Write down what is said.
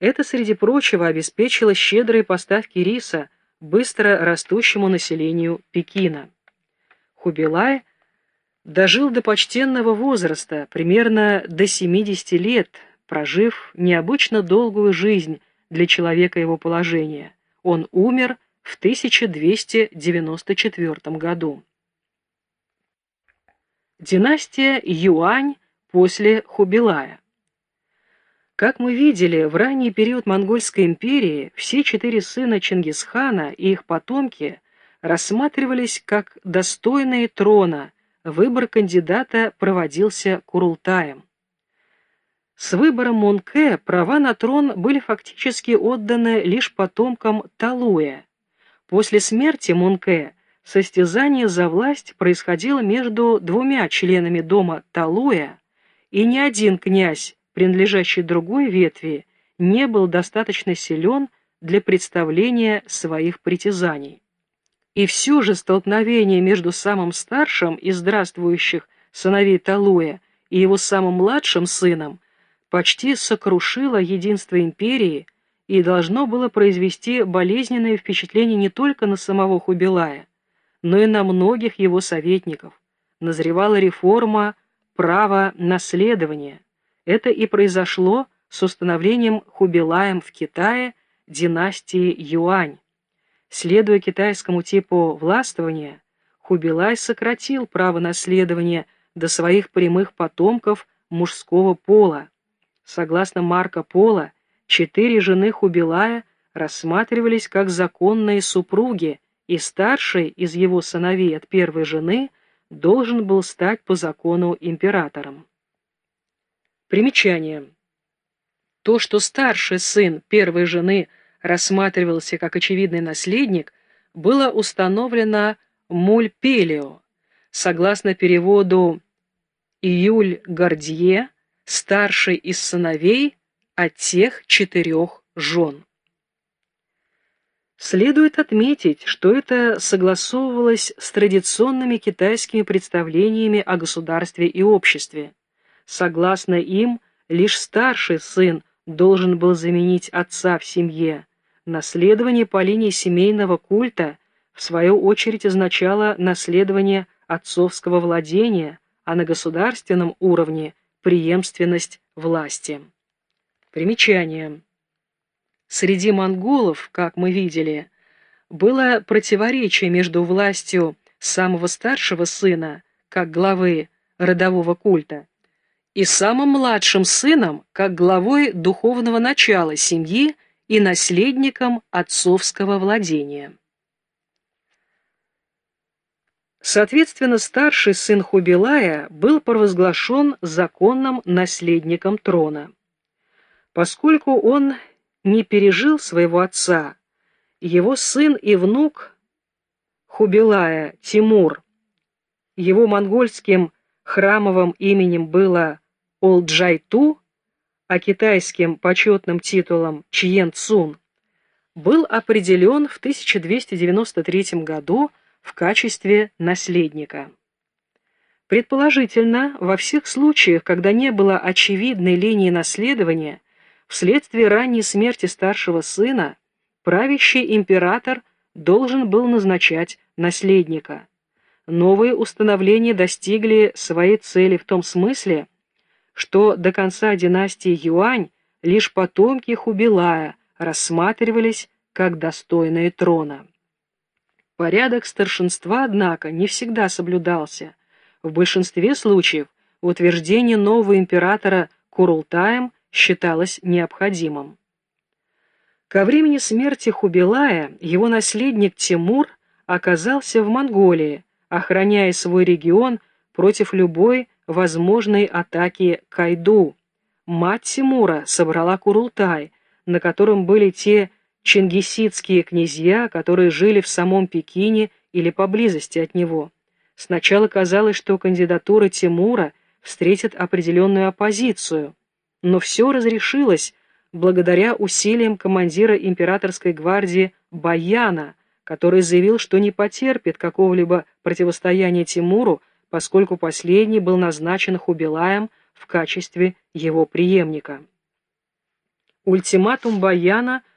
Это, среди прочего, обеспечило щедрые поставки риса быстро растущему населению Пекина. Хубилай дожил до почтенного возраста, примерно до 70 лет, прожив необычно долгую жизнь для человека его положения. Он умер в 1294 году. Династия Юань после Хубилая. Как мы видели, в ранний период Монгольской империи все четыре сына Чингисхана и их потомки рассматривались как достойные трона, выбор кандидата проводился Курултаем. С выбором Монке права на трон были фактически отданы лишь потомкам Талуя. После смерти Монке состязание за власть происходило между двумя членами дома Талуя, и ни один князь, принадлежащий другой ветви, не был достаточно силен для представления своих притязаний. И все же столкновение между самым старшим из здравствующих сыновей Талуя и его самым младшим сыном – почти сокрушило единство империи и должно было произвести болезненное впечатление не только на самого Хубилая, но и на многих его советников. Назревала реформа права наследования. Это и произошло с установлением Хубилаем в Китае династии Юань. Следуя китайскому типу властвования, Хубилай сократил право наследования до своих прямых потомков мужского пола. Согласно Марко Поло, четыре жены Хубилая рассматривались как законные супруги, и старший из его сыновей от первой жены должен был стать по закону императором. Примечание. То, что старший сын первой жены рассматривался как очевидный наследник, было установлено Мульпелио. Согласно переводу Июль Гордье, старший из сыновей от тех четырех жен. Следует отметить, что это согласовывалось с традиционными китайскими представлениями о государстве и обществе. Согласно им, лишь старший сын должен был заменить отца в семье. Наследование по линии семейного культа в свою очередь означало наследование отцовского владения, а на государственном уровне преемственность власти. Примечание. Среди монголов, как мы видели, было противоречие между властью самого старшего сына, как главы родового культа, и самым младшим сыном, как главой духовного начала семьи и наследником отцовского владения. Соответственно, старший сын Хубилая был провозглашен законным наследником трона. Поскольку он не пережил своего отца, его сын и внук Хубилая Тимур, его монгольским храмовым именем было Олджайту, а китайским почетным титулом Чьен Цун, был определен в 1293 году в качестве наследника. Предположительно, во всех случаях, когда не было очевидной линии наследования, вследствие ранней смерти старшего сына, правящий император должен был назначать наследника. Новые установления достигли своей цели в том смысле, что до конца династии Юань лишь потомки Хубилая рассматривались как достойные трона. Порядок старшинства, однако, не всегда соблюдался. В большинстве случаев утверждение нового императора Курултаем считалось необходимым. Ко времени смерти Хубилая его наследник Тимур оказался в Монголии, охраняя свой регион против любой возможной атаки Кайду. Мать Тимура собрала Курултай, на котором были те чингисидские князья, которые жили в самом Пекине или поблизости от него. Сначала казалось, что кандидатура Тимура встретит определенную оппозицию, но все разрешилось благодаря усилиям командира императорской гвардии Баяна, который заявил, что не потерпит какого-либо противостояния Тимуру, поскольку последний был назначен Хубилаем в качестве его преемника. Ультиматум Баяна